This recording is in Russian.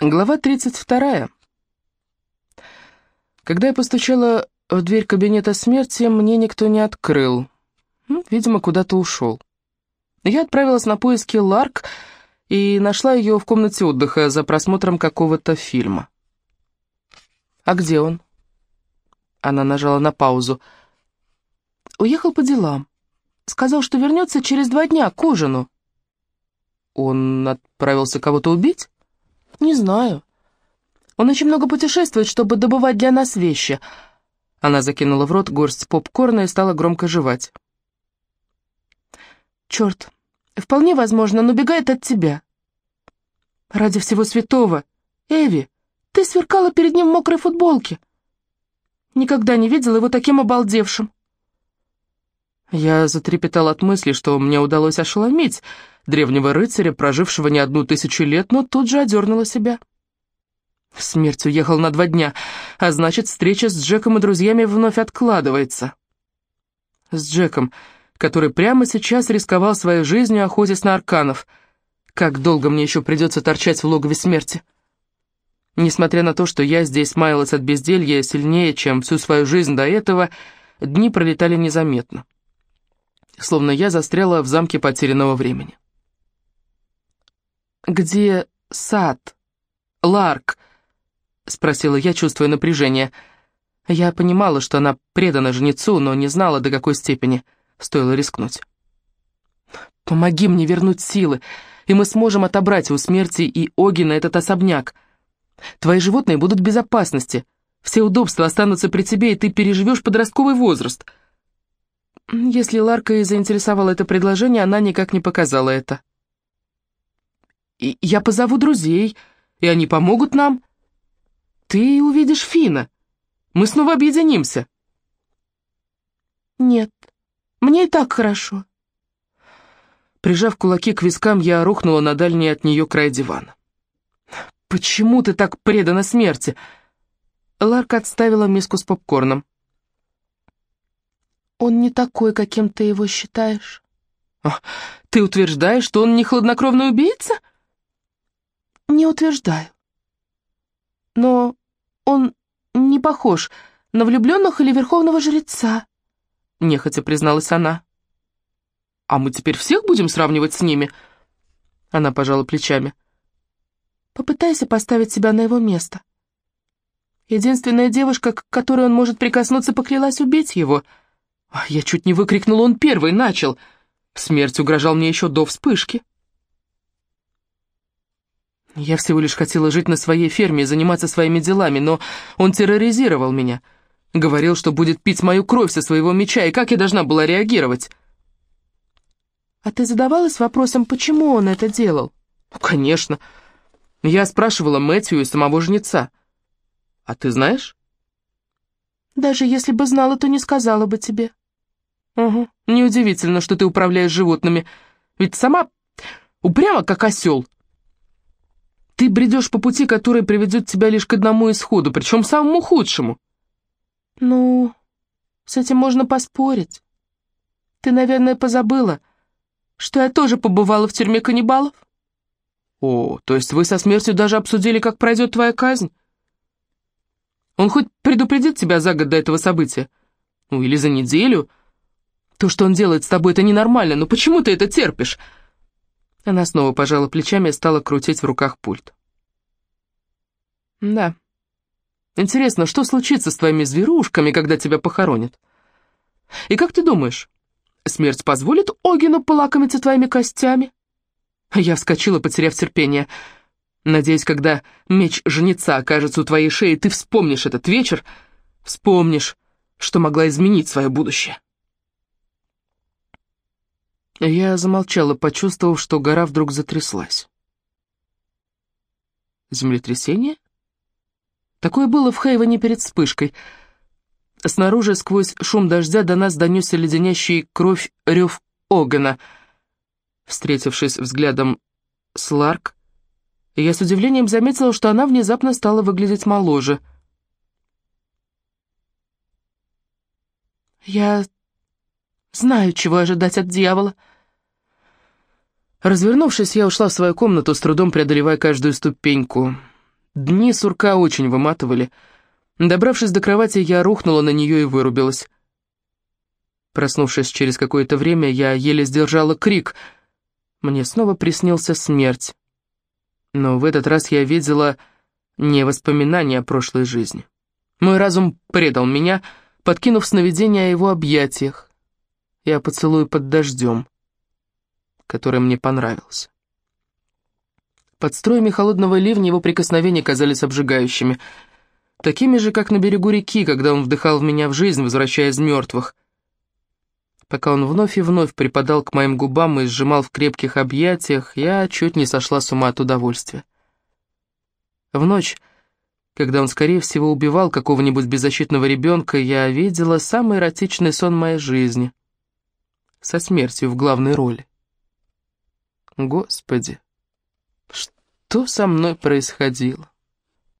Глава 32. Когда я постучала в дверь кабинета смерти, мне никто не открыл. Ну, видимо, куда-то ушел. Я отправилась на поиски Ларк и нашла ее в комнате отдыха за просмотром какого-то фильма. «А где он?» Она нажала на паузу. «Уехал по делам. Сказал, что вернется через два дня к ужину». «Он отправился кого-то убить?» «Не знаю. Он очень много путешествует, чтобы добывать для нас вещи». Она закинула в рот горсть попкорна и стала громко жевать. «Черт, вполне возможно, он убегает от тебя». «Ради всего святого! Эви, ты сверкала перед ним в мокрой футболке. Никогда не видела его таким обалдевшим». Я затрепетал от мысли, что мне удалось ошеломить древнего рыцаря, прожившего не одну тысячу лет, но тут же одернула себя. Смерть уехал на два дня, а значит, встреча с Джеком и друзьями вновь откладывается. С Джеком, который прямо сейчас рисковал своей жизнью, охотясь на арканов. Как долго мне еще придется торчать в логове смерти? Несмотря на то, что я здесь маялась от безделья сильнее, чем всю свою жизнь до этого, дни пролетали незаметно. Словно я застряла в замке потерянного времени. «Где сад? Ларк?» — спросила я, чувствуя напряжение. Я понимала, что она предана жнецу, но не знала, до какой степени. Стоило рискнуть. «Помоги мне вернуть силы, и мы сможем отобрать у смерти и Огина этот особняк. Твои животные будут в безопасности, все удобства останутся при тебе, и ты переживешь подростковый возраст». Если Ларка и заинтересовала это предложение, она никак не показала это. Я позову друзей, и они помогут нам. Ты увидишь Фина. Мы снова объединимся. Нет, мне и так хорошо. Прижав кулаки к вискам, я рухнула на дальний от нее край дивана. «Почему ты так предана смерти?» Ларка отставила миску с попкорном. «Он не такой, каким ты его считаешь». «Ты утверждаешь, что он не хладнокровный убийца?» Не утверждаю. Но он не похож на влюбленных или верховного жреца, нехотя призналась она. А мы теперь всех будем сравнивать с ними? Она пожала плечами. Попытайся поставить себя на его место. Единственная девушка, к которой он может прикоснуться, поклялась убить его. Я чуть не выкрикнул, он первый начал. Смерть угрожал мне еще до вспышки. Я всего лишь хотела жить на своей ферме и заниматься своими делами, но он терроризировал меня. Говорил, что будет пить мою кровь со своего меча, и как я должна была реагировать? А ты задавалась вопросом, почему он это делал? Ну, конечно. Я спрашивала Мэтью и самого жнеца. А ты знаешь? Даже если бы знала, то не сказала бы тебе. Угу. Неудивительно, что ты управляешь животными. Ведь сама упряма, как осел. Ты бредешь по пути, который приведет тебя лишь к одному исходу, причем самому худшему. Ну, с этим можно поспорить. Ты, наверное, позабыла, что я тоже побывала в тюрьме каннибалов? О, то есть вы со смертью даже обсудили, как пройдет твоя казнь? Он хоть предупредит тебя за год до этого события? Ну, или за неделю? То, что он делает с тобой, это ненормально, но почему ты это терпишь?» Она снова пожала плечами и стала крутить в руках пульт. «Да. Интересно, что случится с твоими зверушками, когда тебя похоронят? И как ты думаешь, смерть позволит Огину полакомиться твоими костями?» Я вскочила, потеряв терпение. «Надеюсь, когда меч жнеца окажется у твоей шеи, ты вспомнишь этот вечер, вспомнишь, что могла изменить свое будущее». Я замолчала, почувствовав, что гора вдруг затряслась. Землетрясение? Такое было в Хейвене перед вспышкой. Снаружи, сквозь шум дождя, до нас донесся леденящий кровь рев Огана. Встретившись взглядом с Ларк, я с удивлением заметила, что она внезапно стала выглядеть моложе. «Я Знаю, чего ожидать от дьявола. Развернувшись, я ушла в свою комнату, с трудом преодолевая каждую ступеньку. Дни сурка очень выматывали. Добравшись до кровати, я рухнула на нее и вырубилась. Проснувшись через какое-то время, я еле сдержала крик. Мне снова приснился смерть. Но в этот раз я видела не воспоминания о прошлой жизни. Мой разум предал меня, подкинув сновидение о его объятиях. Я поцелую под дождем, который мне понравился. Под струями холодного ливня его прикосновения казались обжигающими, такими же, как на берегу реки, когда он вдыхал в меня в жизнь, возвращая из мертвых. Пока он вновь и вновь припадал к моим губам и сжимал в крепких объятиях, я чуть не сошла с ума от удовольствия. В ночь, когда он, скорее всего, убивал какого-нибудь беззащитного ребенка, я видела самый эротичный сон моей жизни. Со смертью в главной роли. Господи, что со мной происходило?